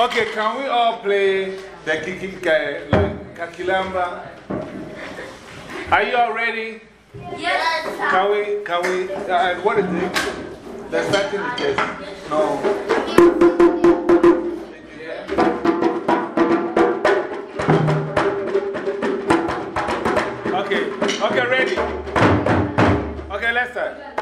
Okay, can we all play the Kiki Kakilamba? Are you all ready? Yes. Can we, can we, uh, what is it? There's nothing the just, no. Okay, okay, ready. Okay, let's start.